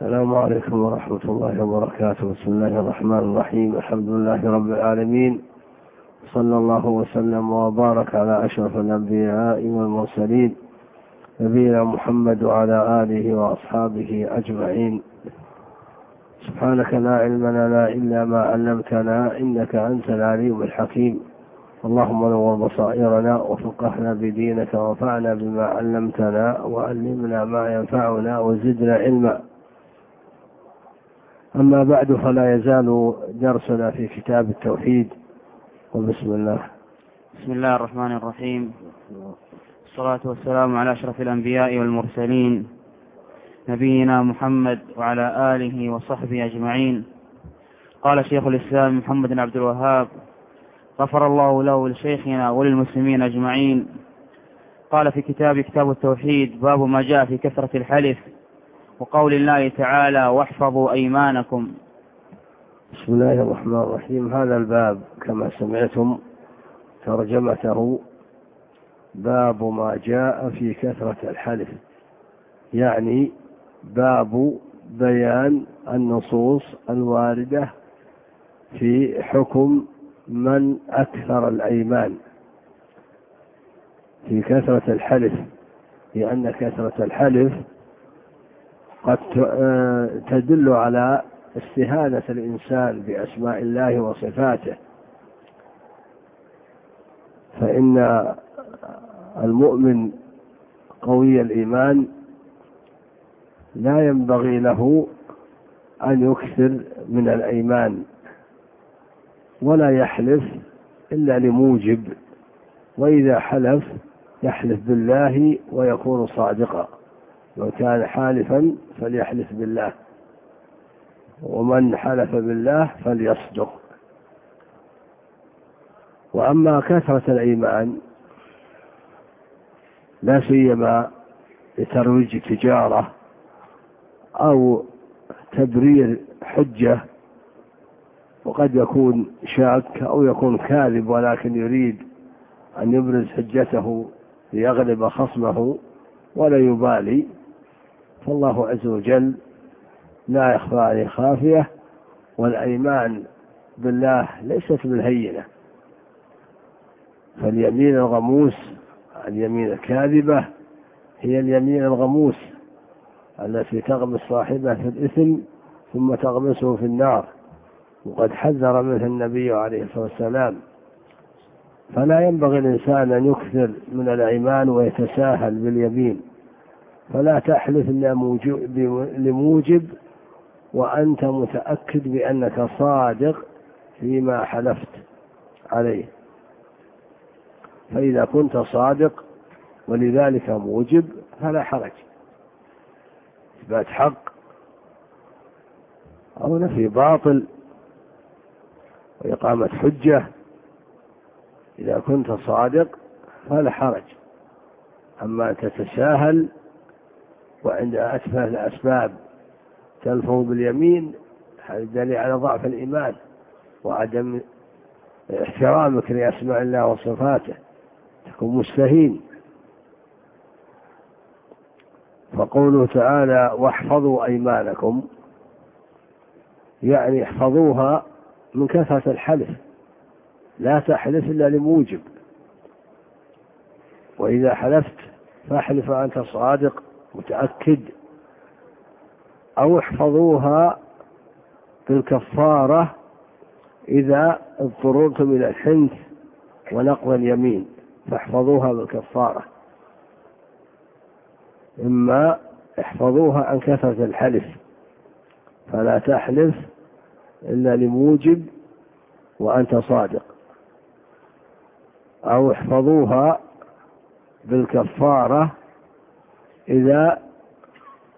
السلام عليكم ورحمة الله وبركاته. بسم الله الرحمن الرحيم. الحمد لله رب العالمين. صلى الله وسلم وبارك على أشرف الأنبياء والمرسلين. نبينا محمد وعلى آله وأصحابه أجمعين. سبحانك لا علم لنا إلا ما علمتنا إنك أنت العليم الحكيم. اللهم نور بصائرنا وفقهنا بدينك وانفعنا بما علمتنا وعلمنا ما ينفعنا وزدنا علما. أما بعد فلا يزال درسنا في كتاب التوحيد. وبسم الله. بسم الله الرحمن الرحيم. الصلاة والسلام على أشرف الأنبياء والمرسلين. نبينا محمد وعلى آله وصحبه أجمعين. قال شيخ الإسلام محمد بن عبد الوهاب غفر الله له ولشيخنا وللمسلمين أجمعين. قال في كتاب كتاب التوحيد باب ما جاء في كثرة الحلف. وقول الله تعالى واحفظوا أيمانكم. بسم الله الرحمن الرحيم. هذا الباب كما سمعتم ترجمته باب ما جاء في كثرة الحلف يعني باب بيان النصوص الواردة في حكم من أكثر الأيمان. في كثرة الحلف لأن كثرة الحلف قد تدل على استهانة الإنسان بأسماء الله وصفاته. فإن المؤمن قوي الإيمان لا ينبغي له أن يكثر من الأيمان ولا يحلف إلا لموجب وإذا حلف يحلف بالله ويكون صادقا. لو كان حالفا فليحلف بالله. ومن حلف بالله فليصدق. وأما كثرة الأيمان لا سيما لترويج تجارة أو تبرير حجة وقد يكون شاك أو يكون كاذب ولكن يريد أن يبرز حجته ليغلب خصمه ولا يبالي. فالله عز وجل لا يخفى عليه خافية والأيمان بالله ليست بالهينة. فاليمين الغموس اليمين الكاذبة هي اليمين الغموس التي تغمس صاحبه في الإثم ثم تغمسه في النار. وقد حذر منه النبي عليه الصلاة والسلام. فلا ينبغي الإنسان أن يكثر من الأيمان ويتساهل باليمين. فلا تحلف لموجب وأنت متأكد بأنك صادق فيما حلفت عليه. فإذا كنت صادق ولذلك موجب فلا حرج. إثبات حق أو نفي باطل وإقامة حجة إذا كنت صادق فلا حرج. أما تتساهل وعند أتفه الأسباب تلفظ باليمين هذا دليل على ضعف الإيمان وعدم احترامك لأسماء الله وصفاته تكون مستهين. فقوله تعالى واحفظوا أيمانكم يعني احفظوها من كثرة الحلف لا تحلف إلا لموجب. وإذا حلفت فاحلف أنت صادق متأكد أو احفظوها بالكفارة إذا اضطررتم إلى الحنث ونقض اليمين فاحفظوها بالكفارة إما احفظوها عن كثرة الحلف فلا تحلف إلا لموجب وأنت صادق. أو احفظوها بالكفارة إذا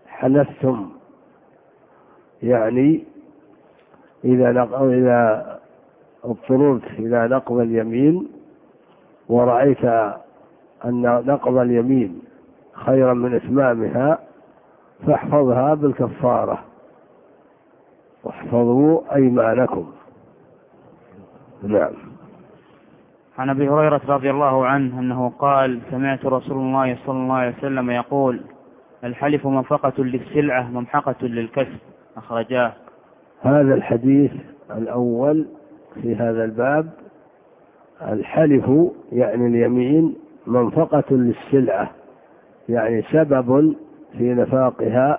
حلفتم يعني إذا نق... إذا اضطررت إلى نقض اليمين ورأيت أن نقض اليمين خيرا من إتمامها فاحفظها بالكفارة. واحفظوا أيمانكم. نعم. عن أبي هريرة رضي الله عنه أنه قال سمعت رسول الله صلى الله عليه وسلم يقول الحلف منفقة للسلعة ممحقة للكسب. أخرجاه. هذا الحديث الأول في هذا الباب. الحلف يعني اليمين منفقة للسلعة يعني سبب في نفاقها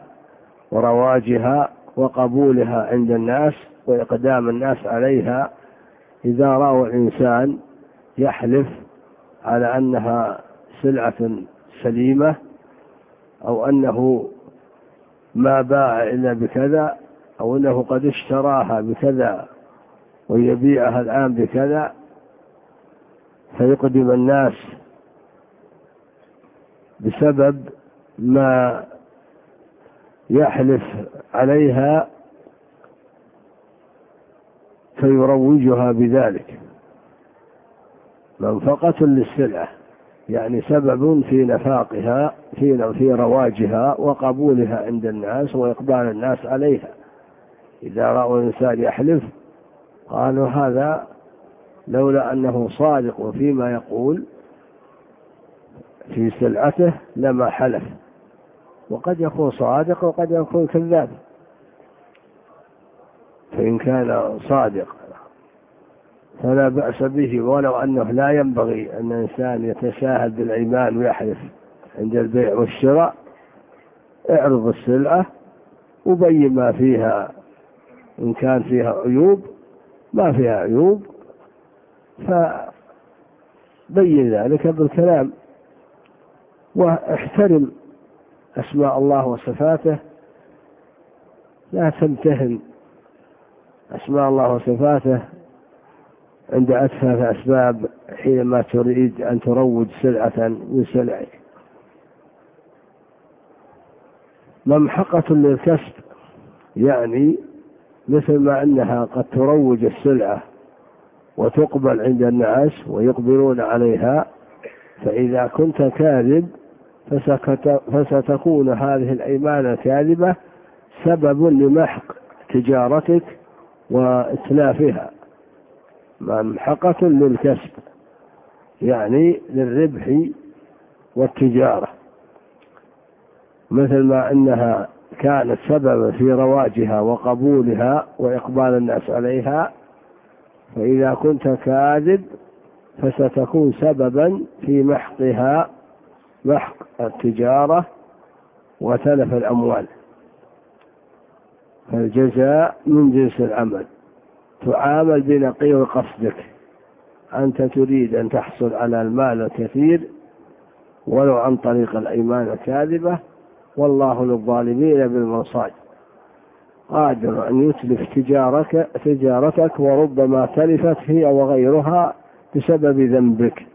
ورواجها وقبولها عند الناس وإقدام الناس عليها إذا رأوا الإنسان يحلف على أنها سلعة سليمة أو أنه ما باع إلا بكذا أو أنه قد اشتراها بكذا ويبيعها الآن بكذا فيقدم الناس بسبب ما يحلف عليها فيروجها بذلك. منفقة للسلعة يعني سبب في نفاقها في في رواجها وقبولها عند الناس وإقبال الناس عليها. إذا رأوا الإنسان يحلف قالوا هذا لولا أنه صادق فيما يقول في سلعته لما حلف. وقد يكون صادق وقد يكون كذاب. فإن كان صادق فلا بأس به ولو أنه لا ينبغي أن الإنسان يتساهل بالأيمان ويحلف عند البيع والشراء اعرض السلعة وبين ما فيها إن كان فيها عيوب ما فيها عيوب فبين ذلك بالكلام. واحترم أسماء الله وصفاته لا تمتهن أسماء الله وصفاته عند أتفه أسباب حينما تريد أن تروج سلعة من سلعك ممحقة للكسب يعني مثل ما أنها قد تروج السلعة وتقبل عند الناس ويقبلون عليها فإذا كنت كاذب فستكون هذه الأيمان الكاذبة سبب لمحق تجارتك وإتلافها. ممحقة للكسب يعني للربح والتجارة. مثل ما أنها كانت سببا في رواجها وقبولها وإقبال الناس عليها فإذا كنت كاذب فستكون سببا في محقها محق التجارة وتلف الأموال. فالجزاء من جنس العمل. تعامل بنقيض قصدك. أنت تريد أن تحصل على المال الكثير ولو عن طريق الأيمان الكاذبة والله للظالمين بالمصائب قادر أن يتلف تجارك تجارتك وربما تلفت هي وغيرها بسبب ذنبك.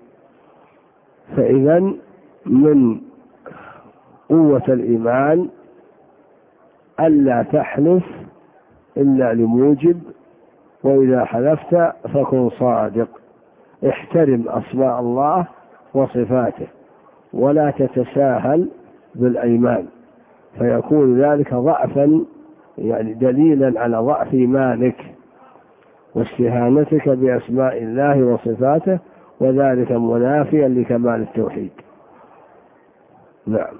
فإذا من قوة الإيمان ألا تحلف إلا لموجب وإذا حلفت فكن صادق. احترم أسماء الله وصفاته ولا تتساهل بالأيمان. فيكون ذلك ضعفا يعني دليلا على ضعف إيمانك واستهانتك بأسماء الله وصفاته وذلك منافيا لكمال التوحيد. نعم.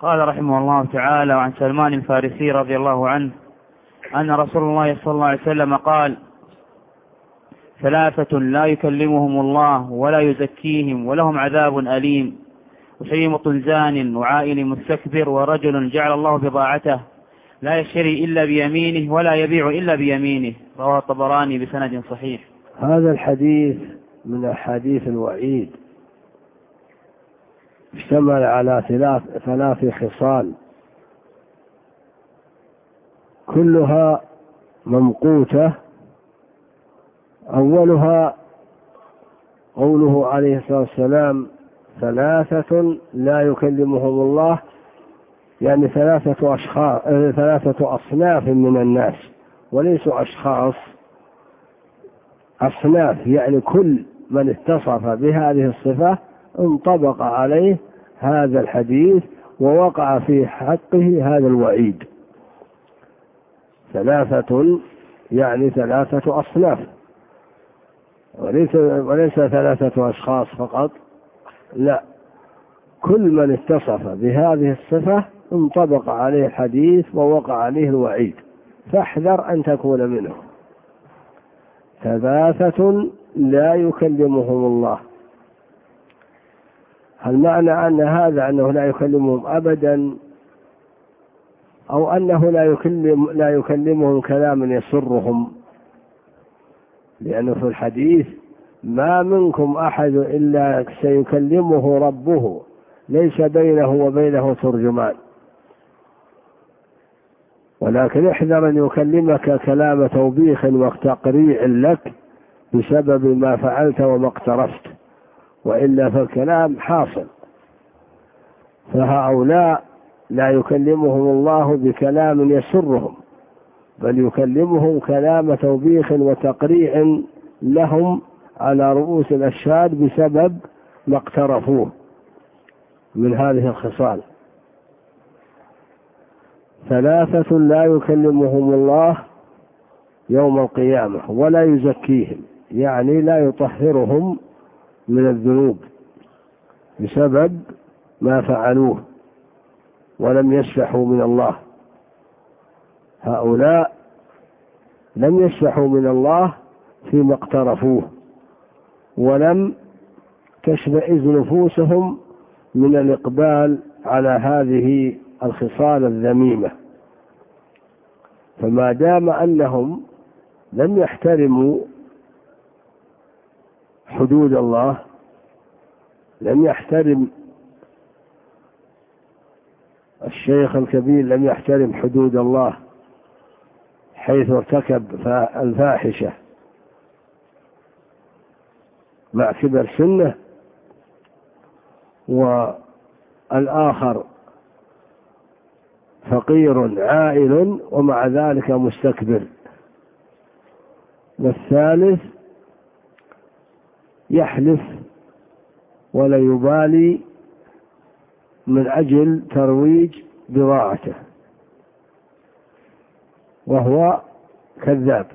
قال رحمه الله تعالى عن سلمان الفارسي رضي الله عنه أن رسول الله صلى الله عليه وسلم قال ثلاثة لا يكلمهم الله ولا يزكيهم ولهم عذاب أليم. وشيمط زان وعائل مستكبر ورجل جعل الله بضاعته لا يشتري إلا بيمينه ولا يبيع إلا بيمينه. رواه الطبراني بسند صحيح. هذا الحديث من أحاديث الوعيد. اشتمل على ثلاث ثلاث خصال. كلها ممقوتة. أولها قوله عليه الصلاة والسلام ثلاثة لا يكلمهم الله يعني ثلاثة أشخاص ثلاثة أصناف من الناس وليسوا أشخاص. أصناف يعني كل من اتصف بهذه الصفة انطبق عليه هذا الحديث ووقع في حقه هذا الوعيد. ثلاثة يعني ثلاثة أصناف. وليس وليس ثلاثة أشخاص فقط. لا. كل من اتصف بهذه الصفة انطبق عليه الحديث ووقع عليه الوعيد. فاحذر أن تكون منه ثلاثة لا يكلمهم الله. هل معنى أن هذا أنه لا يكلمهم أبدا؟ أو أنه لا يكلم لا يكلمهم كلاما يسرهم. لأنه في الحديث ما منكم أحد إلا سيكلمه ربه ليس بينه وبينه ترجمان. ولكن احذر أن يكلمك كلام توبيخ وتقريع لك بسبب ما فعلت وما اقترفت وإلا فالكلام حاصل. فهؤلاء لا يكلمهم الله بكلام يسرهم بل يكلمهم كلام توبيخ وتقريع لهم على رؤوس الأشهاد بسبب ما اقترفوه من هذه الخصال. ثلاثة لا يكلمهم الله يوم القيامة ولا يزكيهم يعني لا يطهرهم من الذنوب بسبب ما فعلوه. ولم يسفحوا من الله. هؤلاء لم يسفحوا من الله فيما اقترفوه ولم تشمئز نفوسهم من الإقبال على هذه الخصال الذميمة. فما دام أنهم لم يحترموا حدود الله لم يحترم الشيخ الكبير لم يحترم حدود الله حيث ارتكب الفاحشة. مع كبر سنه والآخر فقير عائل ومع ذلك مستكبر. والثالث يحلف ولا يبالي من أجل ترويج بضاعته. وهو كذاب.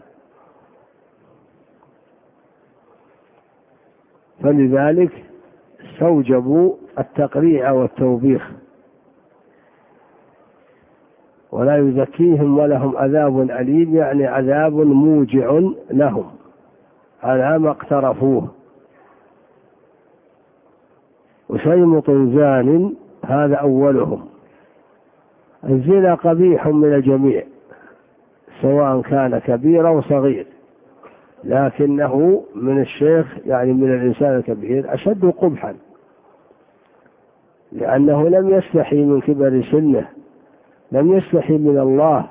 فلذلك استوجبوا التقريع والتوبيخ. ولا يزكيهم ولهم عذاب أليم يعني عذاب موجع لهم. على ما اقترفوه. وشيمط زان هذا أولهم. الزنا قبيح من الجميع سواء كان كبير أو صغير لكنه من الشيخ يعني من الإنسان الكبير أشد قبحا لأنه لم يستحي من كبر سنه لم يستحي من الله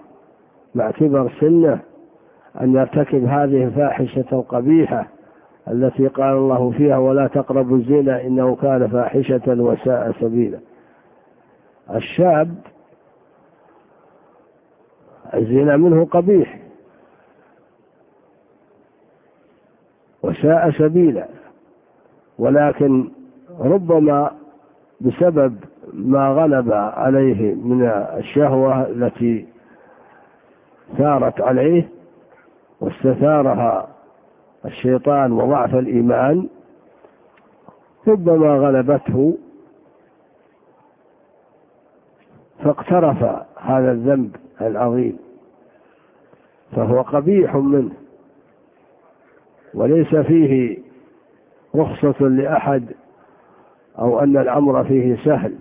مع كبر سنه أن يرتكب هذه الفاحشة القبيحة التي قال الله فيها ولا تقربوا الزنا إنه كان فاحشة وساء سبيلا. الشاب الزنا منه قبيح وساء سبيلا ولكن ربما بسبب ما غلب عليه من الشهوة التي ثارت عليه واستثارها الشيطان وضعف الإيمان ربما غلبته فاقترف هذا الذنب العظيم فهو قبيح منه وليس فيه رخصة لأحد أو أن الأمر فيه سهل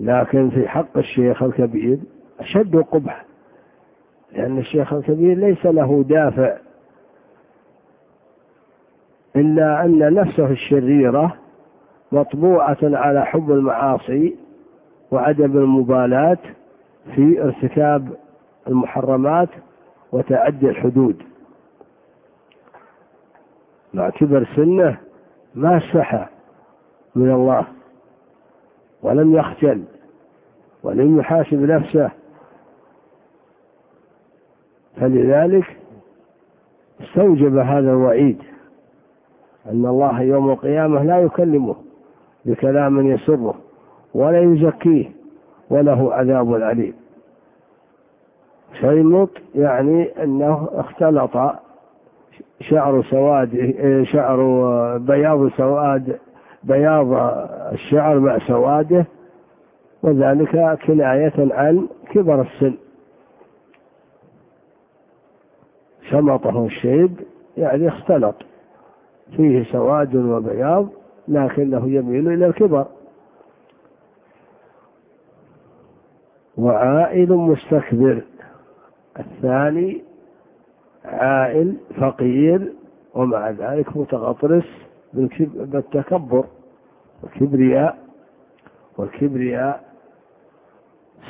لكن في حق الشيخ الكبير أشد قبح لأن الشيخ الكبير ليس له دافع إلا أن نفسه الشريرة مطبوعة على حب المعاصي وعدم المبالاة في ارتكاب المحرمات وتعدي الحدود. مع كبر سنة ما استحى من الله ولم يخجل ولم يحاسب نفسه. فلذلك استوجب هذا الوعيد أن الله يوم القيامة لا يكلمه بكلام يسره. ولا يزكيه وله عذاب أليم. شيمط يعني أنه اختلط شعر سواد شعر بياض سواد بياض الشعر مع سواده وذلك كناية عن كبر السن. شمطه الشيب يعني اختلط فيه سواد وبياض لكنه يميل إلى الكبر. وعائل مستكبر. الثاني عائل فقير ومع ذلك متغطرس بالتكبر. والكبرياء والكبرياء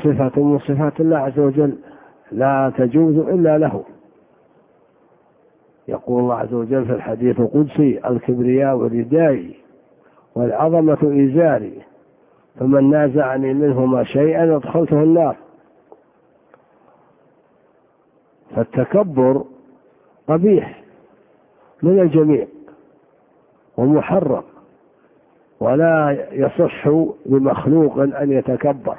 صفة من صفات الله عز وجل لا تجوز إلا له. يقول الله عز وجل في الحديث القدسي الكبرياء ردائي والعظمة إزاري. فمن نازعني منهما شيئا أدخلته النار. فالتكبر قبيح من الجميع ومحرم ولا يصح لمخلوق أن يتكبر.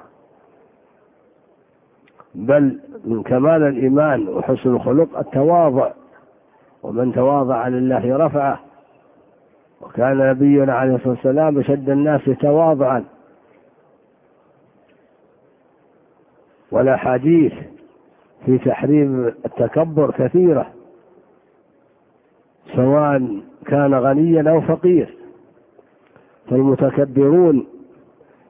بل من كمال الإيمان وحسن الخلق التواضع ومن تواضع لله رفعه. وكان نبينا عليه الصلاة والسلام أشد الناس تواضعا. والأحاديث في تحريم التكبر كثيرة سواء كان غنيا أو فقير فالمتكبرون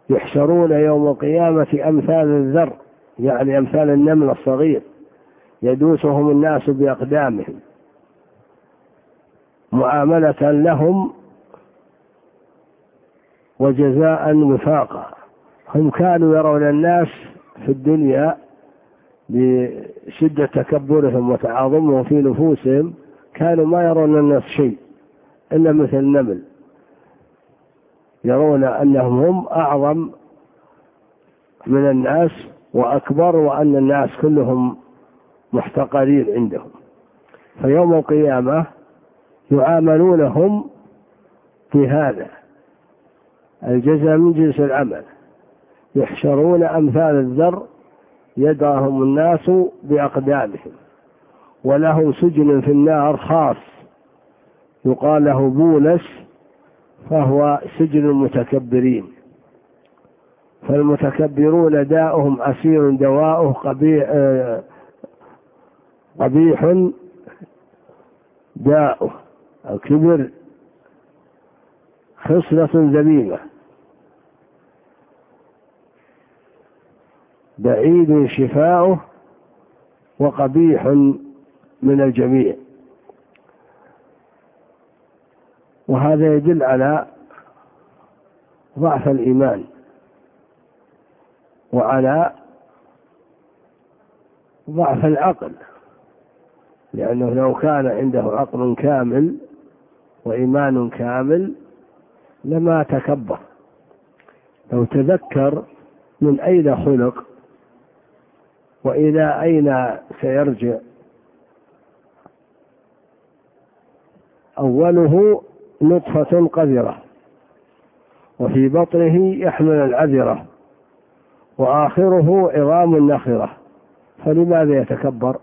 يحشرون يوم القيامة أمثال الذر يعني أمثال النمل الصغير يدوسهم الناس بأقدامهم. معاملة لهم وجزاء وفاقا. هم كانوا يرون الناس في الدنيا بشدة تكبرهم وتعاظمهم في نفوسهم كانوا ما يرون الناس شيء إلا مثل النمل. يرون أنهم هم أعظم من الناس وأكبر وأن الناس كلهم محتقرين عندهم. فيوم القيامة يعاملونهم بهذا الجزاء من جنس العمل. يحشرون أمثال الذر يدعهم الناس بأقدامهم ولهم سجن في النار خاص يقال له بولس فهو سجن المتكبرين. فالمتكبرون داؤهم عسير دواؤه قبيح قبيح داؤه الكبر خصلة ذميمة بعيد شفاؤه وقبيح من الجميع. وهذا يدل على ضعف الإيمان وعلى ضعف العقل لأنه لو كان عنده عقل كامل وإيمان كامل لما تكبر. لو تذكر من أين خلق وإلى أين سيرجع؟ أوله نطفة قذرة وفي بطنه يحمل العذرة وآخره عظام نخرة فلماذا يتكبر؟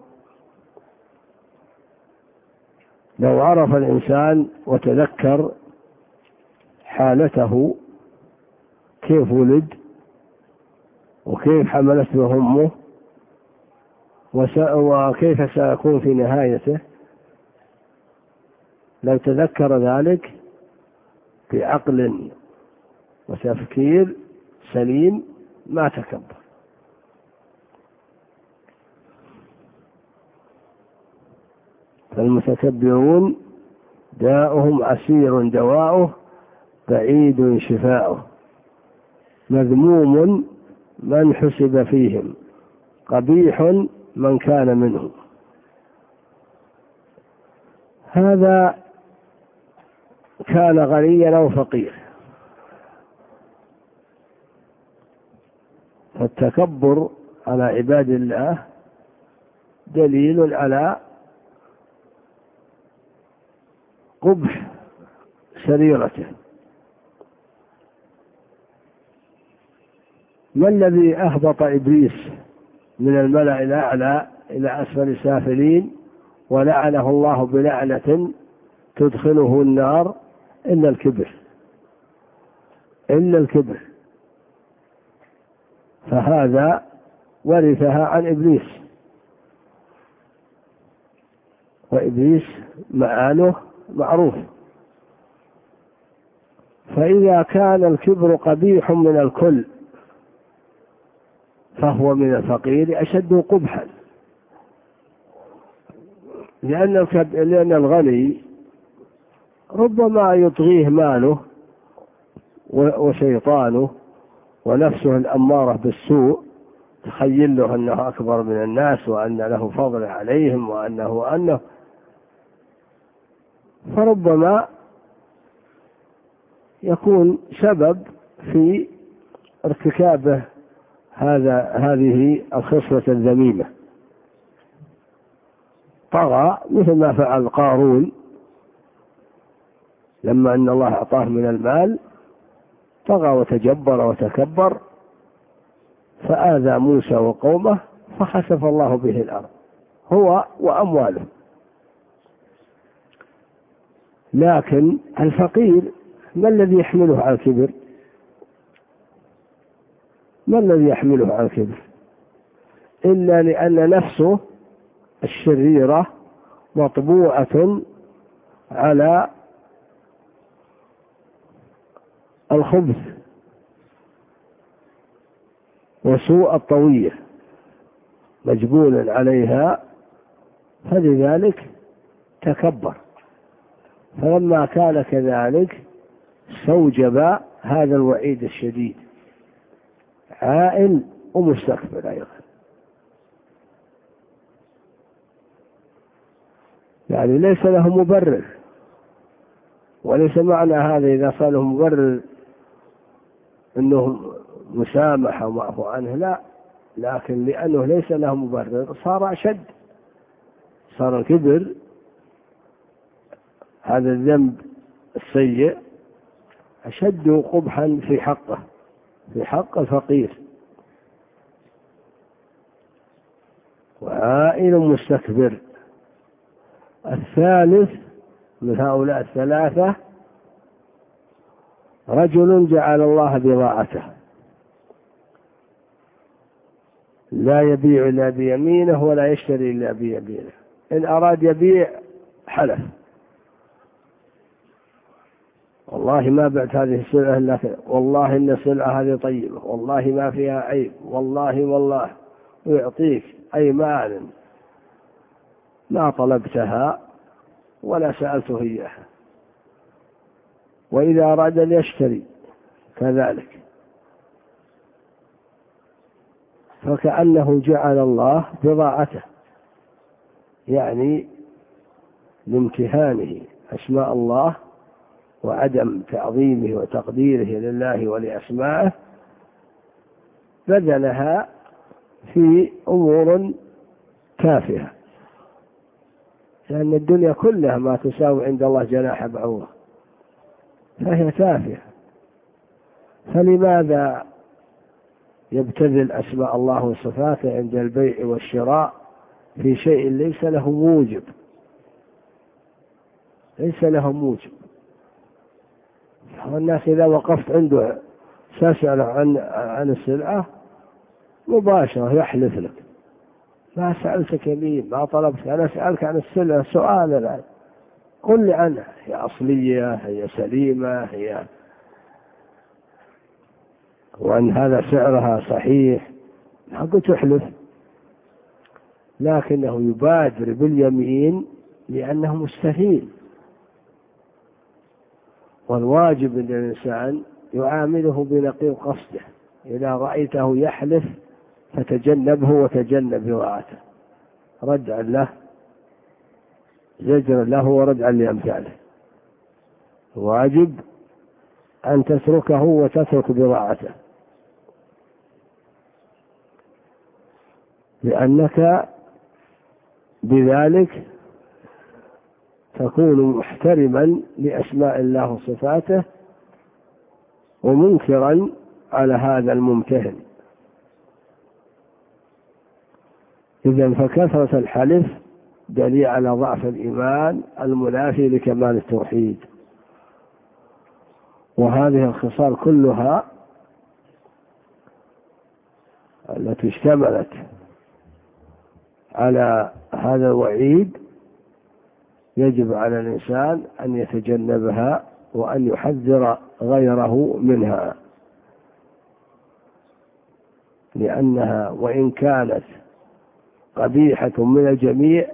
لو عرف الإنسان وتذكر حالته كيف ولد؟ وكيف حملته أمه؟ وكيف سيكون في نهايته؟ لو تذكر ذلك بعقل وتفكير سليم ما تكبر. فالمتكبرون داؤهم عسير دواؤه بعيد شفاؤه. مذموم من حسب فيهم. قبيح من كان منهم. هذا كان غنيا أو فقير. فالتكبر على عباد الله دليل على قبح سريرته. ما الذي أهبط إبليس من الملأ الأعلى إلى أسفل السافلين ولعنه الله بلعنة تدخله النار إلا الكبر. إلا الكبر. فهذا ورثها عن إبليس. وإبليس مآله معروف. فإذا كان الكبر قبيح من الكل فهو من الفقير أشد قبحا. لأن لأن الغني ربما يطغيه ماله وشيطانه ونفسه الأمارة بالسوء تخيل له أنه أكبر من الناس وأن له فضل عليهم وأنه أنه فربما يكون سبب في ارتكابه هذا هذه الخصلة الذميمة. طغى مثل ما فعل قارون لما أن الله أعطاه من المال طغى وتجبر وتكبر فآذى موسى وقومه فخسف الله به الأرض هو وأمواله. لكن الفقير ما الذي يحمله على الكبر؟ ما الذي يحمله على الكبر إلا لأن نفسه الشريرة مطبوعة على الخبث وسوء الطوية مجبولا عليها فلذلك تكبر. فلما كان كذلك استوجب هذا الوعيد الشديد. عائل ومستكبر أيضا. يعني ليس له مبرر وليس معنى هذا إذا صار له مبرر أنه مسامحة ومعفو عنه لا لكن لأنه ليس له مبرر صار أشد صار الكبر. هذا الذنب السيء أشد قبحا في حقه. في حق الفقير وعائل مستكبر. الثالث من هؤلاء الثلاثة رجل جعل الله بضاعته. لا يبيع إلا بيمينه ولا يشتري إلا بيمينه. إن أراد يبيع حلف. والله ما بعت هذه السلعة إلا والله إن السلعة هذه طيبة والله ما فيها عيب والله والله ويعطيك أيمان ما طلبتها ولا سألته إياها. وإذا أراد أن يشتري كذلك. فكأنه جعل الله بضاعته يعني لامتهانه أسماء الله وعدم تعظيمه وتقديره لله ولأسمائه بذلها في أمور تافهة. لأن الدنيا كلها ما تساوي عند الله جناح بعوضة فهي تافهة. فلماذا يبتذل أسماء الله وصفاته عند البيع والشراء في شيء ليس له موجب؟ ليس له موجب. والناس إذا وقفت عنده تسأل عن عن السلعة مباشرة يحلف لك. ما سألتك يمين ما طلبت أنا أسألك عن السلعة سؤال الآن. قل لي عنها هي أصلية هي سليمة هي وأن هذا سعرها صحيح. قلت تحلف لكنه يبادر باليمين لأنه مستفيد. والواجب أن الإنسان يعامله بنقيض قصده. إذا رأيته يحلف فتجنبه وتجنب بضاعته ردعا له زجرا له وردعا لأمثاله. واجب أن تتركه وتترك بضاعته لأنك بذلك تكون محترما لأسماء الله وصفاته ومنكرا على هذا الممتهن. إذا فكثرة الحلف دليل على ضعف الإيمان المنافي لكمال التوحيد. وهذه الخصال كلها التي اشتملت على هذا الوعيد يجب على الإنسان أن يتجنبها وأن يحذر غيره منها. لأنها وإن كانت قبيحة من الجميع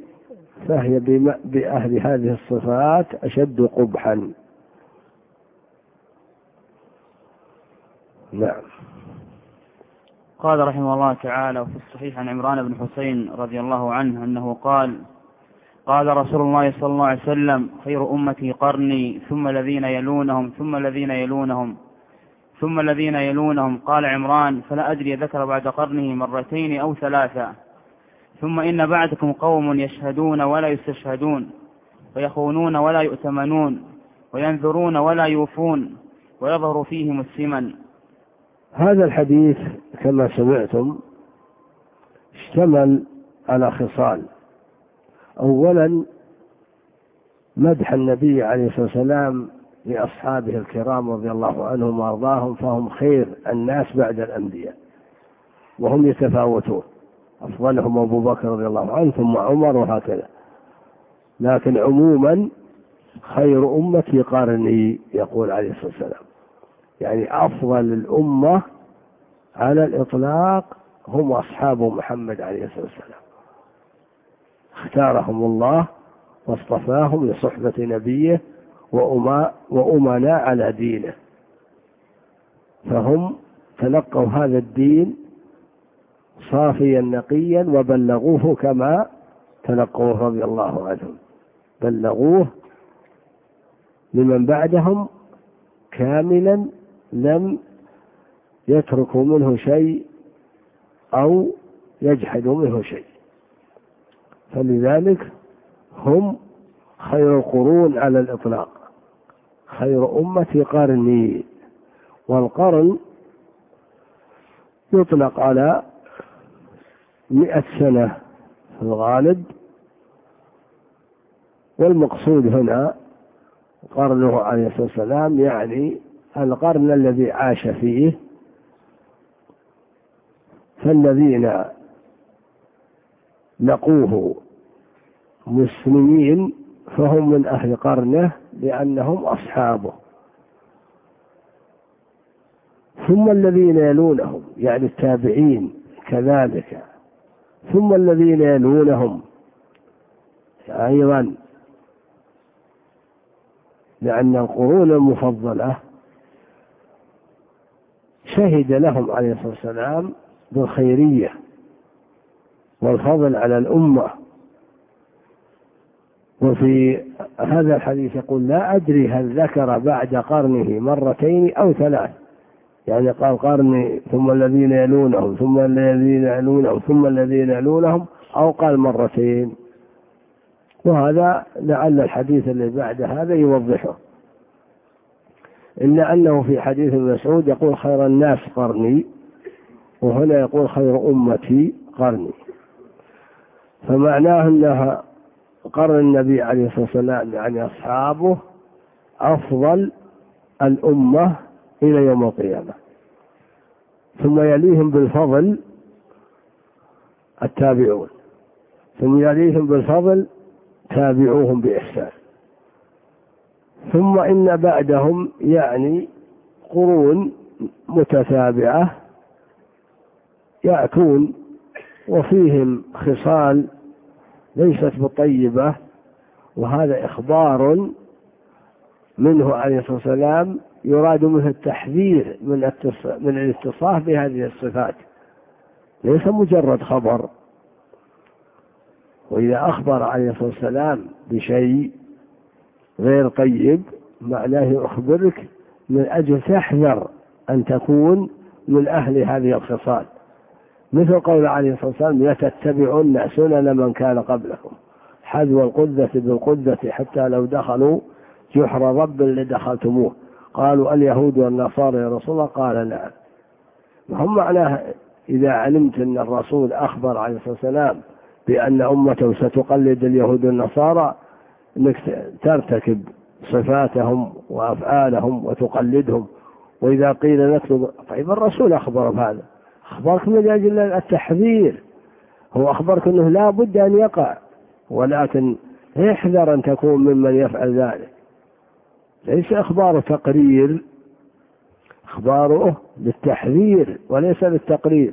فهي بأهل هذه الصفات أشد قبحا. نعم. قال رحمه الله تعالى وفي الصحيح عن عمران بن حسين رضي الله عنه أنه قال قال رسول الله صلى الله عليه وسلم خير أمتي قرني ثم الذين يلونهم ثم الذين يلونهم ثم الذين يلونهم. قال عمران فلا أدري ذكر بعد قرنه مرتين أو ثلاثة. ثم إن بعدكم قوم يشهدون ولا يستشهدون ويخونون ولا يؤتمنون وينذرون ولا يوفون ويظهر فيهم السمن. هذا الحديث كما سمعتم اشتمل على خصال. أولا مدح النبي عليه الصلاة والسلام لأصحابه الكرام رضي الله عنهم وأرضاهم فهم خير الناس بعد الأنبياء وهم يتفاوتون. أفضلهم أبو بكر رضي الله عنه ثم عمر وهكذا. لكن عموما خير أمتي قرني يقول عليه الصلاة والسلام. يعني أفضل الأمة على الإطلاق هم أصحاب محمد عليه الصلاة والسلام. اختارهم الله واصطفاهم لصحبة نبيه وأمناء على دينه. فهم تلقوا هذا الدين صافيا نقيا وبلغوه كما تلقوه رضي الله عنهم. بلغوه لمن بعدهم كاملا لم يتركوا منه شيء أو يجحدوا منه شيء. فلذلك هم خير القرون على الإطلاق. خير أمة قرني والقرن يطلق على مئة سنة في الغالب. والمقصود هنا قرنه عليه الصلاة والسلام يعني القرن الذي عاش فيه فالذين لقوه مسلمين فهم من أهل قرنه لأنهم أصحابه. ثم الذين يلونهم يعني التابعين كذلك. ثم الذين يلونهم أيضا لأن القرون المفضلة شهد لهم عليه الصلاة والسلام بالخيرية. والفضل على الأمة. وفي هذا الحديث يقول لا أدري هل ذكر بعد قرنه مرتين أو ثلاث. يعني قال قرني ثم الذين يلونهم ثم الذين يلونهم ثم الذين يلونهم أو قال مرتين. وهذا لعل الحديث اللي بعد هذا يوضحه. إلا أنه في حديث مسعود يقول خير الناس قرني وهنا يقول خير أمتي قرني. فمعناه أنها قرن النبي عليه الصلاة والسلام يعني أصحابه أفضل الأمة إلى يوم القيامة. ثم يليهم بالفضل التابعون. ثم يليهم بالفضل تابعوهم بإحسان. ثم إن بعدهم يعني قرون متتابعة يأتون وفيهم خصال ليست بطيبة وهذا إخبار منه عليه الصلاة والسلام يراد منه التحذير من من الاتصاف بهذه الصفات. ليس مجرد خبر. وإذا أخبر عليه الصلاة والسلام بشيء غير طيب معناه أخبرك من أجل تحذر أن تكون من أهل هذه الخصال. مثل قول عليه الصلاة والسلام يتتبعون سنن من كان قبلكم. حذو القدة بالقدة حتى لو دخلوا جحر رب لدخلتموه. قالوا اليهود والنصارى يا رسول الله؟ قال نعم هم معناه إذا علمت أن الرسول أخبر عليه الصلاة والسلام بأن أمته ستقلد اليهود والنصارى أنك ترتكب صفاتهم وأفعالهم وتقلدهم. وإذا قيل نكتب طيب الرسول أخبر بهذا. أخبرك من أجل التحذير. هو أخبرك أنه لا بد أن يقع ولكن احذر أن تكون ممن يفعل ذلك. ليس إخبار تقرير إخباره للتحذير وليس للتقرير.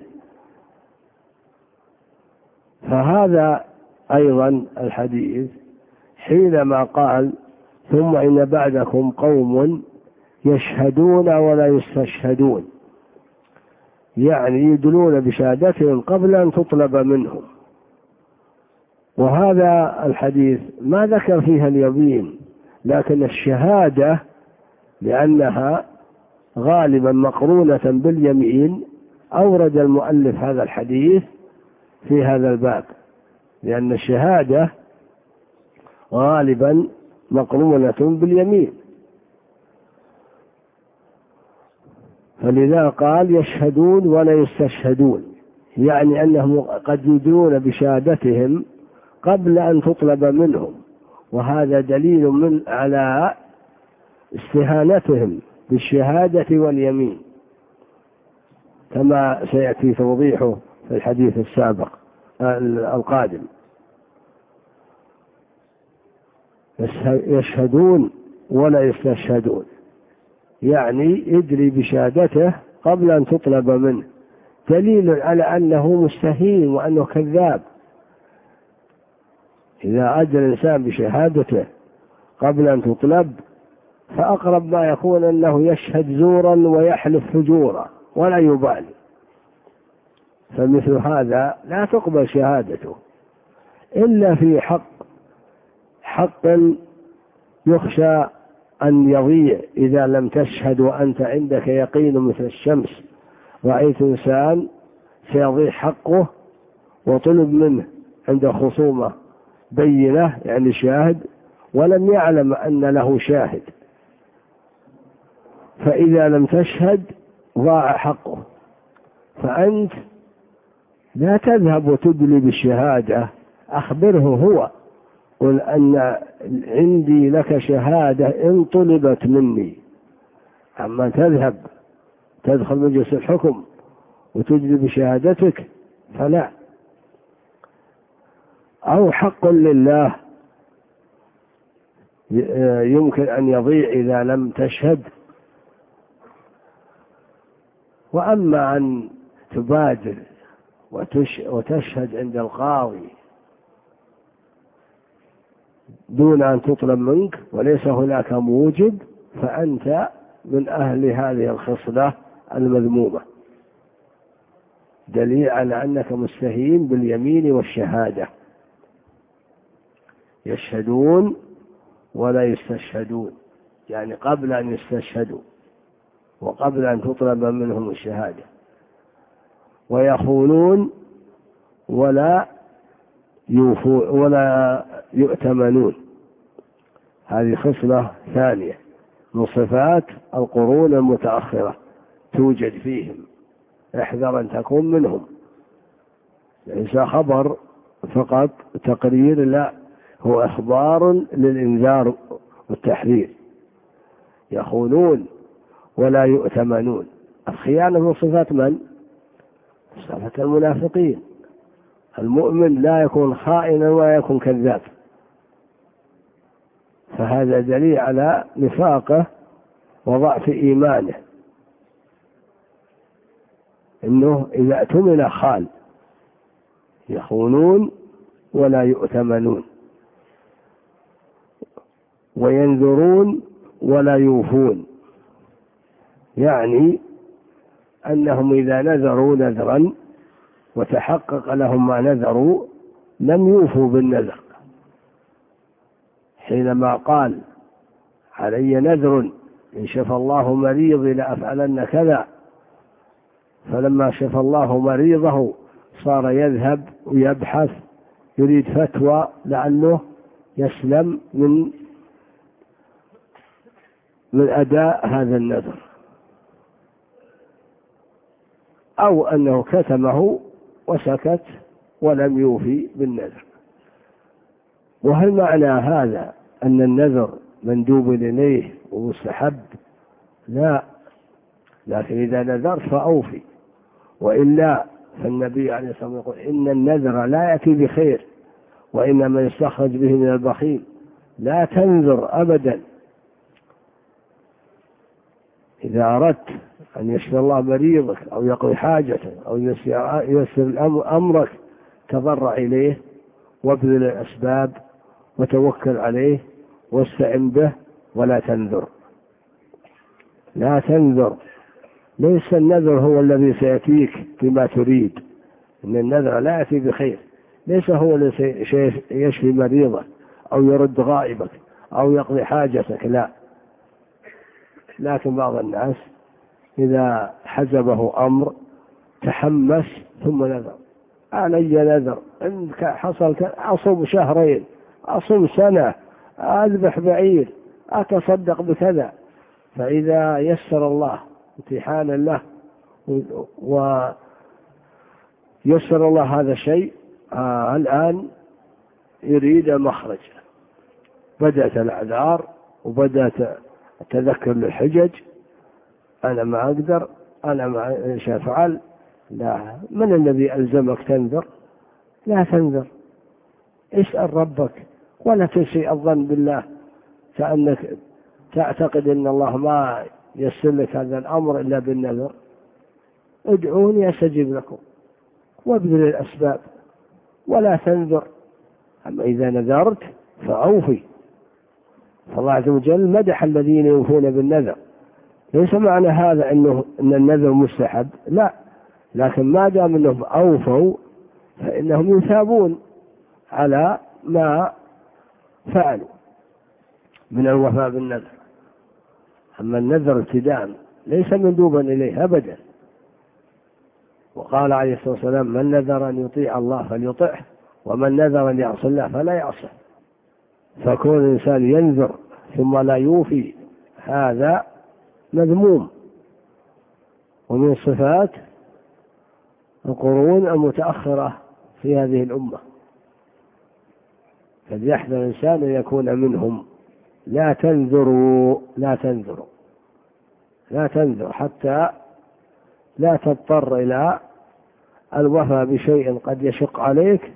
فهذا أيضا الحديث حينما قال ثم إن بعدكم قوم يشهدون ولا يستشهدون يعني يدلون بشهادتهم قبل أن تطلب منهم. وهذا الحديث ما ذكر فيها اليمين لكن الشهادة لأنها غالبا مقرونة باليمين أورد المؤلف هذا الحديث في هذا الباب لأن الشهادة غالبا مقرونة باليمين. فلذا قال يشهدون ولا يستشهدون. يعني أنهم قد يدرون بشهادتهم قبل أن تطلب منهم. وهذا دليل من على استهانتهم بالشهادة واليمين. كما سيأتي توضيحه في الحديث السابق القادم. يشهدون ولا يستشهدون. يعني يدري بشهادته قبل أن تطلب منه. دليل على أنه مستهين وأنه كذاب. إذا أدى الإنسان بشهادته قبل أن تطلب فأقرب ما يكون أنه يشهد زورا ويحلف فجورا ولا يبالي. فمثل هذا لا تقبل شهادته إلا في حق حق يخشى أن يضيع إذا لم تشهد وأنت عندك يقين مثل الشمس رأيت إنسان سيضيع حقه وطلب منه عند خصومة بينة يعني شاهد ولم يعلم أن له شاهد. فإذا لم تشهد ضاع حقه. فأنت لا تذهب وتدلي بالشهادة أخبره هو. قل أن عندي لك شهادة إن طلبت مني. أما تذهب تدخل مجلس الحكم وتجري بشهادتك فلا. أو حق لله يمكن أن يضيع إذا لم تشهد. وأما أن تبادر وتشهد عند القاضي دون أن تطلب منك وليس هناك موجب فأنت من أهل هذه الخصلة المذمومة. دليل على أنك مستهين باليمين والشهادة. يشهدون ولا يستشهدون. يعني قبل أن يستشهدوا وقبل أن تطلب منهم الشهادة. ويخونون ولا يوفون ولا يؤتمنون. هذه خصلة ثانية. من صفات القرون المتأخرة توجد فيهم. احذر أن تكون منهم. ليس خبر فقط تقرير لا هو إخبار للإنذار والتحذير. يخونون ولا يؤتمنون. الخيانة من صفات من؟ صفة المنافقين. المؤمن لا يكون خائنا ولا يكون كذاب. فهذا دليل على نفاقه وضعف إيمانه. إنه إذا اؤتمن خان يخونون ولا يؤتمنون. وينذرون ولا يوفون. يعني أنهم إذا نذروا نذرا وتحقق لهم ما نذروا لم يوفوا بالنذر. حينما قال علي نذر إن شفى الله مريضي لأفعلن كذا فلما شفى الله مريضه صار يذهب ويبحث يريد فتوى لعله يسلم من من أداء هذا النذر. أو أنه كتمه وسكت ولم يوفي بالنذر. وهل معنى هذا أن النذر مندوب إليه ومستحب؟ لا. لكن إذا نذرت فأوفي. وإلا فالنبي عليه الصلاة والسلام يقول إن النذر لا يأتي بخير وإنما يستخرج به من البخيل. لا تنذر أبدا. إذا أردت أن يشفي الله مريضك أو يقضي حاجته أو ييسر أمرك تضرع إليه وابذل الأسباب وتوكل عليه واستعن به ولا تنذر. لا تنذر. ليس النذر هو الذي سيأتيك بما تريد. إن النذر لا يأتي بخير. ليس هو الذي يشفي مريضك أو يرد غائبك أو يقضي حاجتك لا. لكن بعض الناس إذا حزبه أمر تحمس ثم نذر. علي نذر. إن حصل أصوم شهرين أصوم سنة أذبح بعير أتصدق بكذا. فإذا يسر الله امتحانا له ويسر الله هذا الشيء آه الآن يريد مخرج بدأت الأعذار وبدأت التذكر للحجج أنا ما أقدر أنا ما أفعل؟ لا. من الذي ألزمك تنذر؟ لا تنذر. اسأل ربك ولا تسيء الظن بالله كأنك تعتقد أن الله ما يسر لك هذا الأمر إلا بالنذر. ادعوني أستجب لكم وابذل الأسباب ولا تنذر. أما إذا نذرت فأوفي. فالله عز وجل مدح الذين يوفون بالنذر. ليس معنى هذا أنه أن النذر مستحب لا لكن ما دام أنهم أوفوا فإنهم يثابون على ما فعلوا من الوفاء بالنذر. أما النذر ابتداء ليس مندوبا إليه أبدا. وقال عليه الصلاة والسلام من نذر أن يطيع الله فليطعه ومن نذر أن يعصي الله فلا يعصه. فكون الإنسان ينذر ثم لا يوفي هذا مذموم. ومن صفات القرون المتأخرة في هذه الأمة. فليحذر الإنسان أن يكون منهم. لا تنذروا لا تنذروا. لا تنذر حتى لا تضطر إلى الوفاء بشيء قد يشق عليك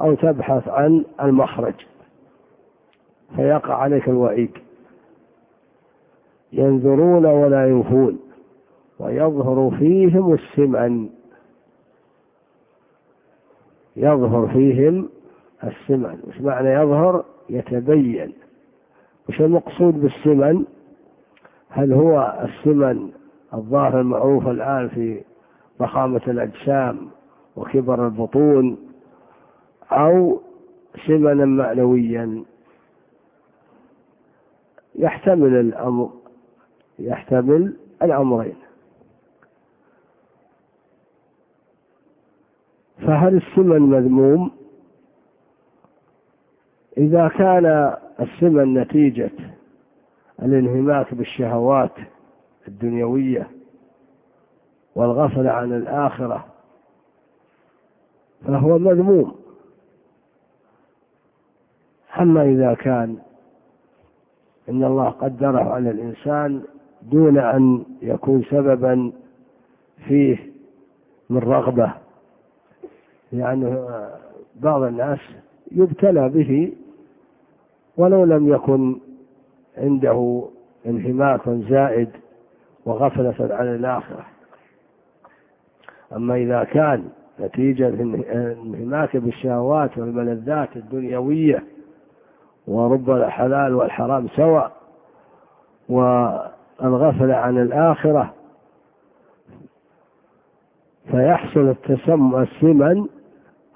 أو تبحث عن المخرج. فيقع عليك الوعيد. ينذرون ولا يوفون ويظهر فيهم السمن يظهر فيهم السمن وش معنى يظهر؟ يتبين. وش المقصود بالسمن هل هو السمن الظاهر المعروف الآن في ضخامة الأجسام وكبر البطون أو سمنا معنويا؟ يحتمل الأمر. يحتمل الأمرين فهل السمن مذموم إذا كان السمن نتيجة الانهماك بالشهوات الدنيوية والغفلة عن الآخرة فهو مذموم. أما إذا كان إن الله قدره على الإنسان دون أن يكون سببا فيه من رغبة يعني بعض الناس يبتلى به ولو لم يكن عنده انهماك زائد وغفلة عن الآخرة. أما إذا كان نتيجة انهماك بالشهوات والملذات الدنيوية ورب الحلال والحرام سواء والغفلة عن الآخرة فيحصل التسم السمن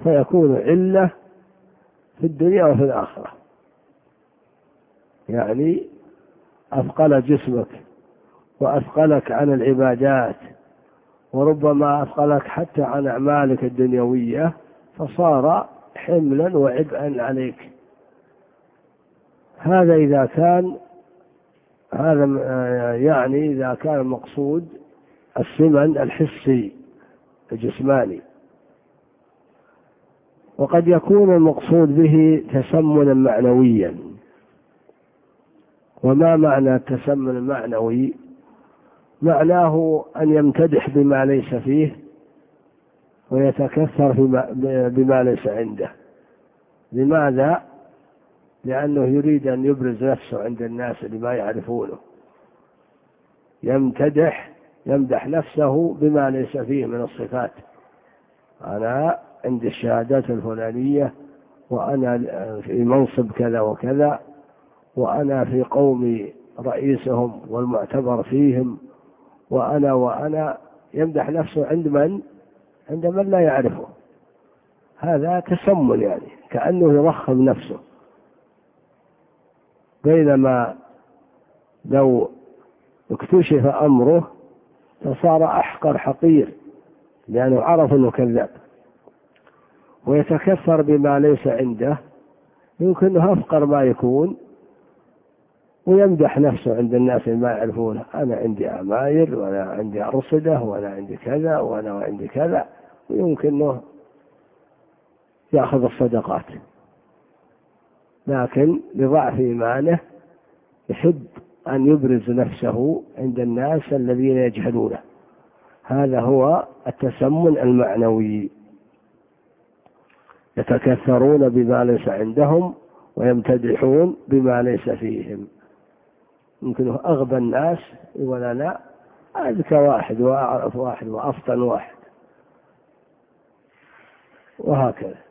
فيكون علة في الدنيا وفي الآخرة. يعني أثقل جسمك وأثقلك عن العبادات وربما أثقلك حتى عن أعمالك الدنيوية فصار حملا وعبئا عليك. هذا إذا كان هذا يعني إذا كان المقصود السمن الحسي الجسماني. وقد يكون المقصود به تسمنا معنويا. وما معنى التسمي المعنوي؟ معناه أن يمتدح بما ليس فيه ويتكثر بما ليس عنده. لماذا؟ لأنه يريد أن يبرز نفسه عند الناس لما يعرفونه. يمتدح يمدح نفسه بما ليس فيه من الصفات. أنا عندي الشهادات الفلانية وأنا في منصب كذا وكذا وأنا في قومي رئيسهم والمعتبر فيهم وأنا وأنا. يمدح نفسه عند من؟ عند من لا يعرفه. هذا تسمن يعني كأنه يضخم نفسه. بينما لو اكتشف أمره فصار أحقر حقير لأنه عرف أنه كذاب. ويتكثر بما ليس عنده يمكن أنه أفقر ما يكون ويمدح نفسه عند الناس ما يعرفونه. أنا عندي عماير وأنا عندي أرصدة وأنا عندي كذا وأنا عندي كذا ويمكن أنه يأخذ الصدقات. لكن لضعف إيمانه يحب أن يبرز نفسه عند الناس الذين يجهلونه. هذا هو التسمن المعنوي. يتكثرون بما ليس عندهم ويمتدحون بما ليس فيهم. يمكن أغبى الناس يقول أنا أذكى واحد وأعرف واحد وأفطن واحد. وهكذا.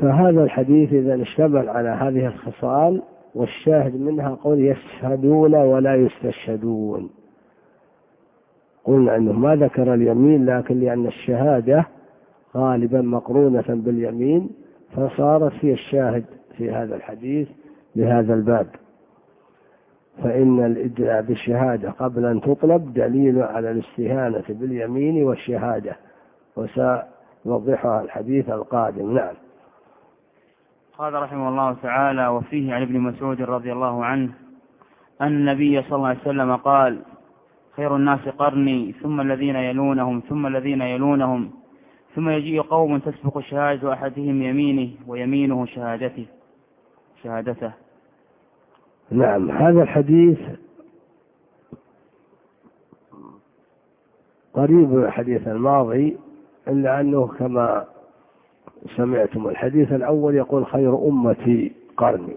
فهذا الحديث إذا اشتمل على هذه الخصال والشاهد منها قول يشهدون ولا يستشهدون. قلنا أنه ما ذكر اليمين لكن لأن الشهادة غالبا مقرونة باليمين فصارت هي الشاهد في هذا الحديث لهذا الباب. فإن الإدعاء بالشهادة قبل أن تطلب دليل على الاستهانة باليمين والشهادة وسيوضحها الحديث القادم. نعم. قال رحمه الله تعالى وفيه عن ابن مسعود رضي الله عنه أن النبي صلى الله عليه وسلم قال خير الناس قرني ثم الذين يلونهم ثم الذين يلونهم ثم يجيء قوم تسبق شهادة أحدهم يمينه ويمينه شهادته شهادته. نعم هذا الحديث قريب الحديث الماضي إلا أنه كما سمعتم الحديث الأول يقول خير أمتي قرني.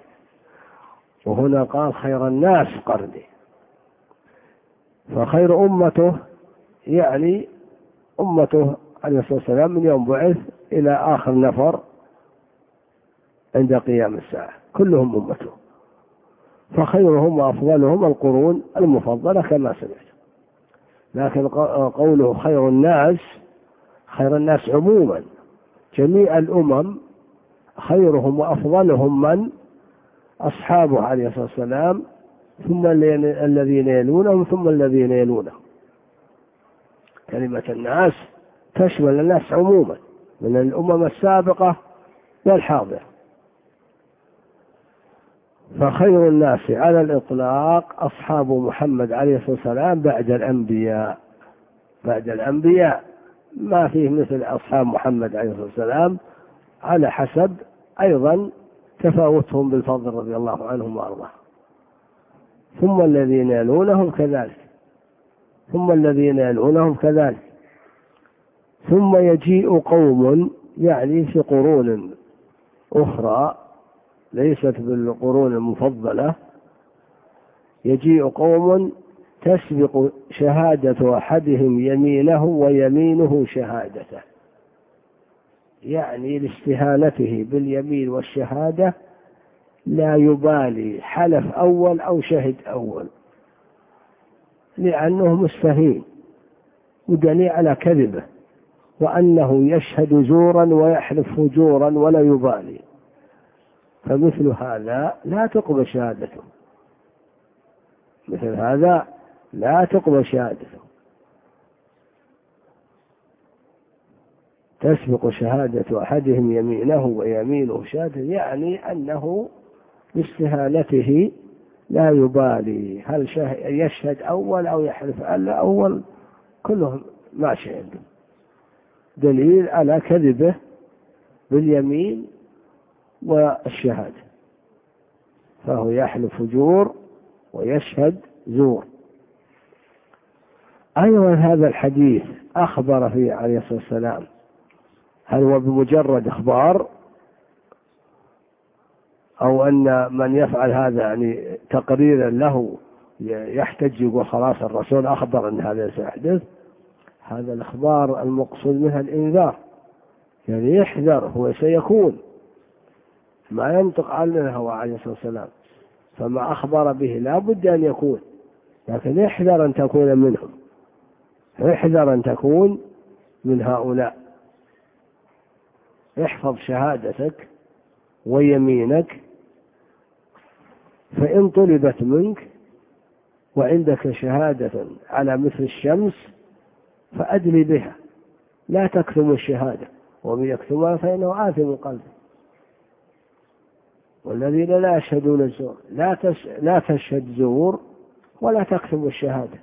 وهنا قال خير الناس قرني. فخير أمته يعني أمته عليه الصلاة والسلام من يوم بعث إلى آخر نفر عند قيام الساعة. كلهم أمته. فخيرهم وأفضلهم القرون المفضلة كما سمعت لكن قوله خير الناس خير الناس عموما جميع الأمم خيرهم وأفضلهم من؟ أصحابه عليه الصلاة والسلام ثم الذين يلونهم ثم الذين يلونهم. كلمة الناس تشمل الناس عموما من الأمم السابقة والحاضرة. فخير الناس على الإطلاق أصحاب محمد عليه الصلاة والسلام بعد الأنبياء بعد الأنبياء. ما فيه مثل أصحاب محمد عليه الصلاة والسلام على حسب أيضا تفاوتهم بالفضل رضي الله عنهم وأرضاهم. ثم الذين يلونهم كذلك. ثم الذين يلونهم كذلك. ثم يجيء قوم يعني في قرون أخرى ليست بالقرون المفضلة يجيء قوم تسبق شهادة أحدهم يمينه ويمينه شهادته. يعني لاستهانته باليمين والشهادة لا يبالي حلف أول أو شهد أول لأنه مستهين ودليل على كذبه وأنه يشهد زورا ويحلف فجورا ولا يبالي. فمثل هذا لا تقبل شهادته. مثل هذا لا تقبل شهادته تسبق شهادة أحدهم يمينه ويمينه شهادة يعني أنه باستهانته لا يبالي. هل يشهد أول أو يحلف ألا؟ أول كلهم ما شهد دليل على كذبه باليمين والشهادة. فهو يحلف فجور ويشهد زور. أيضا هذا الحديث أخبر فيه عليه الصلاة والسلام. هل هو بمجرد إخبار؟ أو أن من يفعل هذا يعني تقريرا له يحتج يقول خلاص الرسول أخبر أن هذا سيحدث؟ هذا الإخبار المقصود منها الإنذار. يعني يحذر هو سيكون. ما ينطق عن الهوى عليه الصلاة والسلام. فما أخبر به لا بد أن يكون. لكن احذر أن تكون منهم. احذر أن تكون من هؤلاء. احفظ شهادتك ويمينك فإن طلبت منك وعندك شهادة على مثل الشمس فأدلي بها. لا تكتم الشهادة ومن يكتمها فإنه آثم قلبه والذين لا يشهدون الزور لا تش... لا تشهد زور ولا تكتم الشهادة.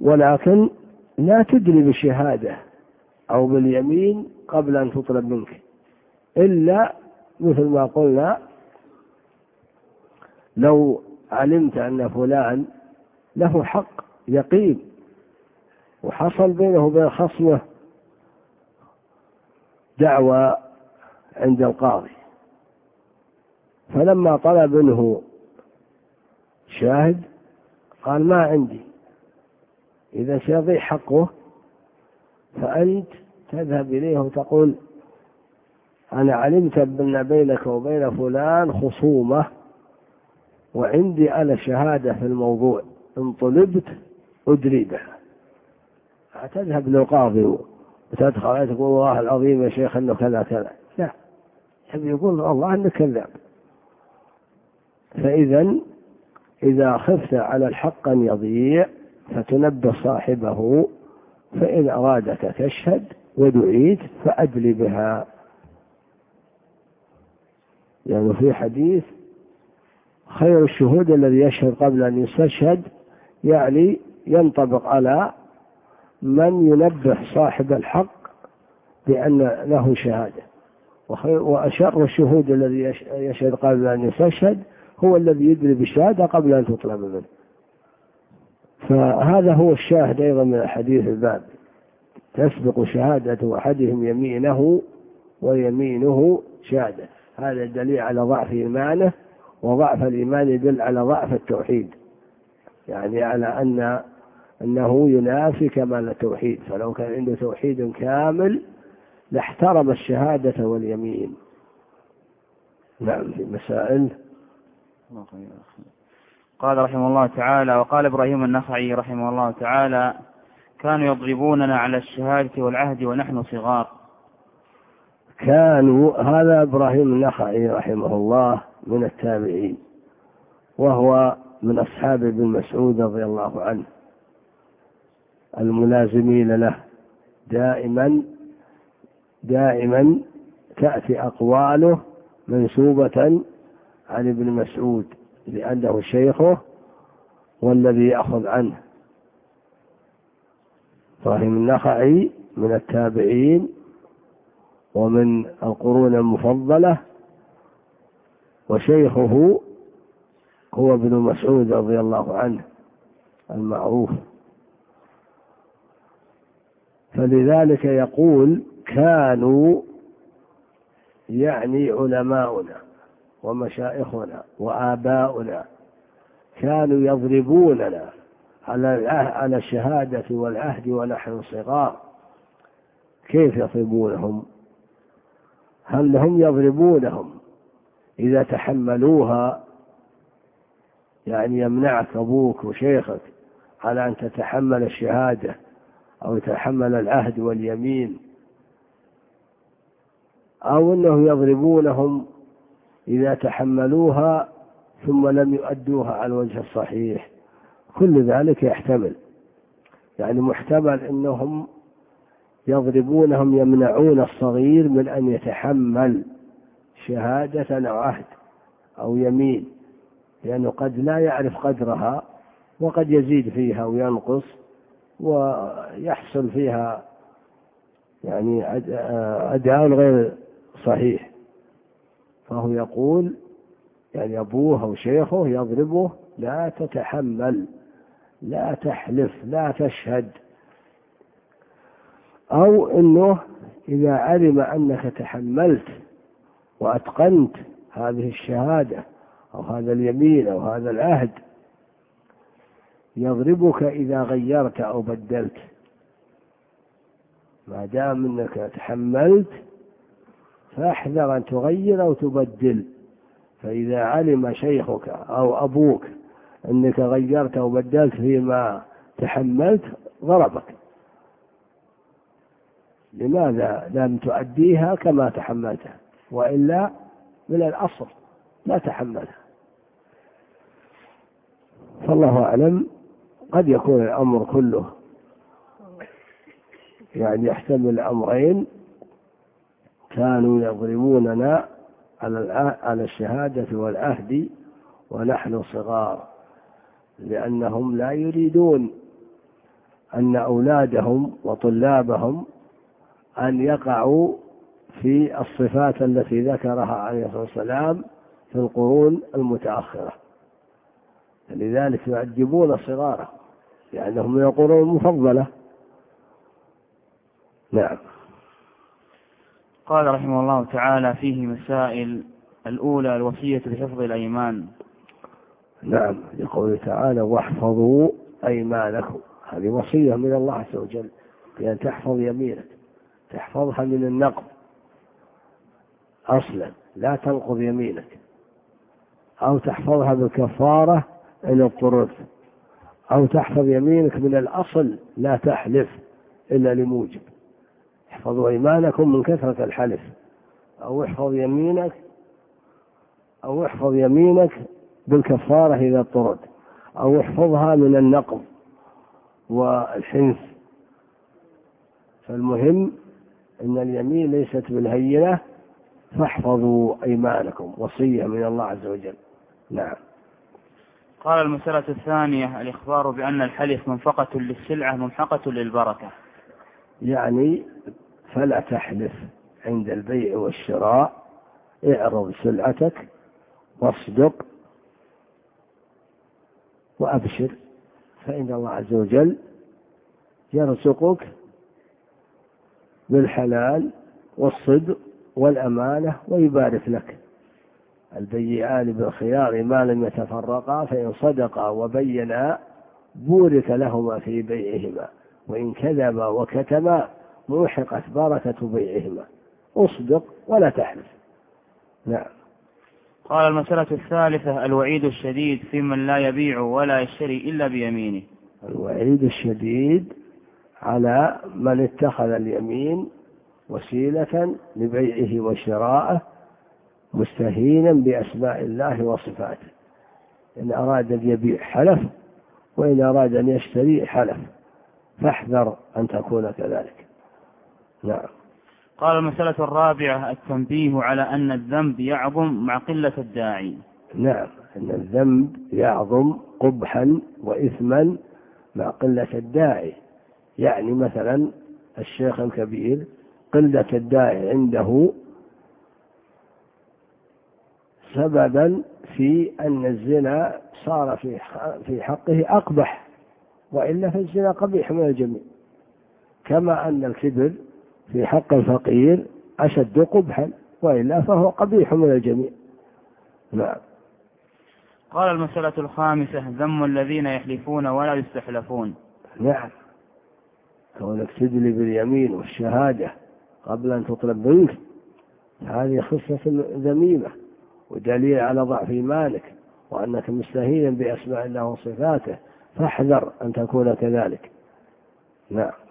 ولكن لا تدري بالشهادة أو باليمين قبل أن تطلب منك. إلا مثل ما قلنا لو علمت أن فلان له حق يقين وحصل بينه وبين خصمه دعوى عند القاضي. فلما طلب منه شاهد قال ما عندي. إذا سيضيع حقه فأنت تذهب إليه وتقول أنا علمت أن بينك وبين فلان خصومة وعندي أنا شهادة في الموضوع إن طلبت أدري بها تذهب للقاضي وتدخل تقول والله العظيم يا شيخ أنه كذا كذا. لا يبي يقول الله أنك كذاب. فإذا إذا خفت على الحق أن يضيع فتنبه صاحبه فإن أرادك تشهد ودعيت فأدل بها. يعني في حديث خير الشهود الذي يشهد قبل أن يستشهد يعني ينطبق على من ينبه صاحب الحق بأن له شهادة. وأشر الشهود الذي يشهد قبل أن يستشهد هو الذي يدري بالشهادة قبل أن تطلب منه. فهذا هو الشاهد أيضا من حديث الباب. تسبق شهادة أحدهم يمينه ويمينه شهادة. هذا دليل على ضعف إيمانه وضعف الإيمان يدل على ضعف التوحيد. يعني على أن أنه ينافي كمال التوحيد. فلو كان عنده توحيد كامل لاحترم الشهادة واليمين. نعم في مسائل؟ قال رحمه الله تعالى وقال إبراهيم النخعي رحمه الله تعالى كانوا يضربوننا على الشهادة والعهد ونحن صغار. كانوا هذا إبراهيم النخعي رحمه الله من التابعين وهو من أصحاب ابن مسعود رضي الله عنه الملازمين له. دائما دائما تأتي أقواله منسوبة عن ابن مسعود. لأنه شيخه والذي يأخذ عنه. إبراهيم النخعي من التابعين ومن القرون المفضلة وشيخه هو ابن مسعود رضي الله عنه المعروف. فلذلك يقول كانوا يعني علماؤنا ومشائخنا وآباؤنا كانوا يضربوننا على على الشهادة والعهد ونحن صغار كيف يضربونهم؟ هل هم يضربونهم إذا تحملوها يعني يمنعك أبوك وشيخك على أن تتحمل الشهادة أو تحمل العهد واليمين أو أنهم يضربونهم إذا تحملوها ثم لم يؤدوها على الوجه الصحيح. كل ذلك يحتمل. يعني محتمل أنهم يضربونهم يمنعون الصغير من أن يتحمل شهادة أو عهد أو يمين. لأنه قد لا يعرف قدرها وقد يزيد فيها وينقص ويحصل فيها يعني أداء غير صحيح. فهو يقول يعني أبوه أو شيخه يضربه لا تتحمل لا تحلف لا تشهد. أو أنه إذا علم أنك تحملت وأتقنت هذه الشهادة أو هذا اليمين أو هذا العهد يضربك إذا غيرت أو بدلت. ما دام أنك تحملت فاحذر أن تغير أو تبدل. فإذا علم شيخك أو أبوك أنك غيرت أو بدلت فيما تحملت ضربك. لماذا لم تؤديها كما تحملتها وإلا من الأصل لا تحملها. فالله أعلم قد يكون الأمر كله يعني يحتمل أمرين كانوا يضربوننا على الشهادة والعهد ونحن صغار لأنهم لا يريدون أن أولادهم وطلابهم أن يقعوا في الصفات التي ذكرها عليه الصلاة والسلام في القرون المتأخرة. لذلك يعجبون صغارهم لأنهم من القرون المفضلة. نعم. قال رحمه الله تعالى فيه مسائل الأولى الوصية بحفظ الأيمان. نعم لقوله تعالى واحفظوا أيمانكم. هذه وصية من الله عز وجل بأن تحفظ يمينك تحفظها من النقض. أصلا لا تنقض يمينك. أو تحفظها بالكفارة إن اضطررت أو تحفظ يمينك من الأصل لا تحلف إلا لموجب. احفظوا أيمانكم من كثرة الحلف. أو احفظ يمينك أو احفظ يمينك بالكفارة إذا اضطررت. أو احفظها من النقض والحنث. فالمهم أن اليمين ليست بالهينة فاحفظوا أيمانكم. وصية من الله عز وجل. نعم. قال المسألة الثانية الإخبار بأن الحلف منفقة للسلعة ممحقة للبركة. يعني فلا تحلف عند البيع والشراء اعرض سلعتك واصدق وأبشر فإن الله عز وجل يرزقك بالحلال والصدق والأمانة ويبارك لك. البيعان بالخيار ما لم يتفرقا فإن صدقا وبينا بورك لهما في بيعهما وإن كذبا وكتما موحقت بركة بيعهما اصدق ولا تحلف. نعم. قال المسألة الثالثة الوعيد الشديد في من لا يبيع ولا يشتري إلا بيمينه. الوعيد الشديد على من اتخذ اليمين وسيلة لبيعه وشراءه مستهينا بأسماء الله وصفاته. إن أراد أن يبيع حلف وإن أراد أن يشتري حلف. فاحذر أن تكون كذلك. نعم قال المسألة الرابعة التنبيه على أن الذنب يعظم مع قلة الداعي. نعم أن الذنب يعظم قبحا وإثما مع قلة الداعي. يعني مثلا الشيخ الكبير قلة الداعي عنده سببا في أن الزنا صار في في حقه أقبح وإلا فالزنا قبيح من الجميع. كما أن الكبر في حق الفقير أشد قبحا وإلا فهو قبيح من الجميع. نعم. قال المسألة الخامسة ذم الذين يحلفون ولا يستحلفون. نعم. كونك تدلي باليمين والشهادة قبل أن تطلب منك هذه خصة ذميمة ودليل على ضعف إيمانك وأنك مستهين بأسماء الله وصفاته فاحذر أن تكون كذلك. نعم.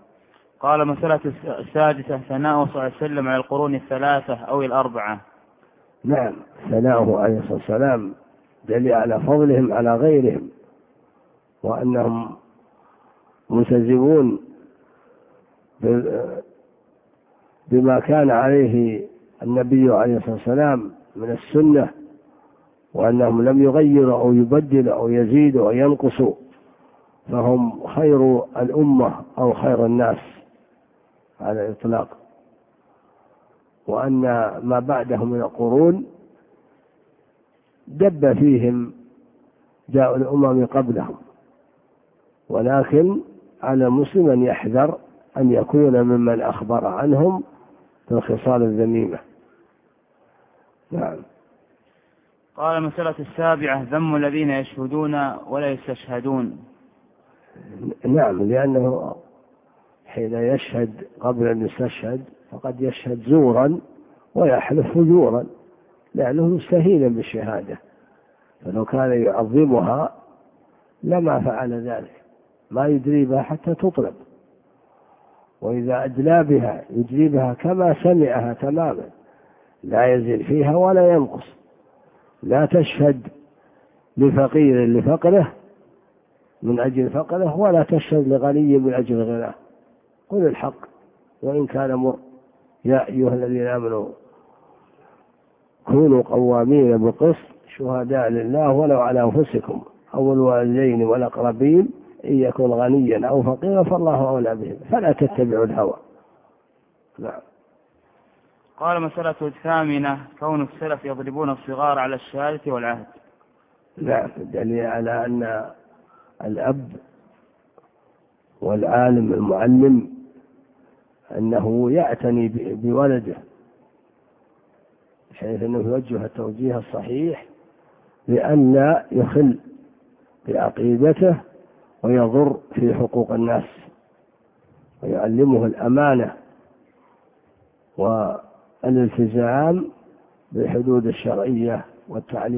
قال مسألة السادسة ثناء صلى الله عليه وسلم على القرون الثلاثة أو الأربعة. نعم ثناؤه عليه الصلاة والسلام دليل على فضلهم على غيرهم وأنهم ملتزمون بما كان عليه النبي عليه الصلاة والسلام من السنة وأنهم لم يغيروا أو يبدلوا أو يزيدوا أو ينقصوا فهم خير الأمة أو خير الناس. على الإطلاق. وأن ما بعده من القرون دب فيهم جاء الأمم قبلهم. ولكن على المسلم أن يحذر أن يكون ممن أخبر عنهم في الخصال الذميمة. نعم. قال المسألة السابعة ذم الذين يشهدون ولا يستشهدون. نعم لأنه حين يشهد قبل أن يستشهد فقد يشهد زورا ويحلف فجورا لأنه مستهينا بالشهادة. فلو كان يعظمها لما فعل ذلك. ما يدري بها حتى تطلب. وإذا أدلى بها يدري بها كما سمعها تماما. لا يزيد فيها ولا ينقص. لا تشهد لفقير لفقره من أجل فقره ولا تشهد لغني من أجل غناه. قل الحق وإن كان مر. يا أيها الذين آمنوا كونوا قوامين بالقسط شهداء لله ولو على أنفسكم أو الوالدين والأقربين إن يكن غنيا أو فقيرا فالله أولى بهم. فلا تتبعوا الهوى. نعم. قال مسألة الثامنة كون السلف يضربون الصغار على الشهادة والعهد. نعم. دليل على أن الأب والعالم المعلم أنه يعتني بولده بحيث أنه يوجه التوجيه الصحيح لئلا يخل بعقيدته ويضر في حقوق الناس ويعلمه الأمانة والالتزام بالحدود الشرعية والتعليم.